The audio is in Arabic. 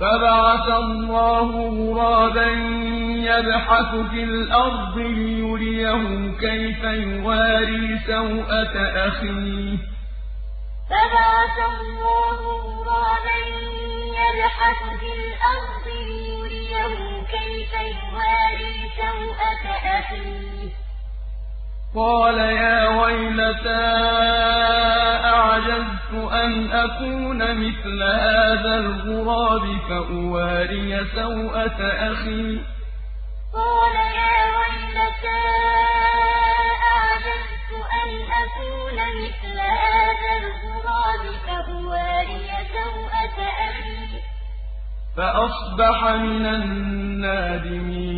فَبَعَثَ اللَّهُ غُرَابًا يَبْحَثُ فِي الْأَرْضِ لِيُرِيَهُ كَيْفَ يُوَارِي سَوْءَةَ أَخِيهِ ۚ. قَالَ يَا وَيْلَتَا أَنْ أَكُونَ مِثْلَ هَٰذَا الْغُرَابِ فَأُوَارِيَ سَوْءَةَ أَخِي ۖ. قَالَ يَا وَيْلَتَا أَعَجَزْتُ أَنْ أَكُونَ مِثْلَ هَٰذَا الْغُرَابِ فَأُوَارِيَ سَوْءَةَ أَخِي ۖ. فَأَصْبَحَ مِنَ النَّادِمِينَ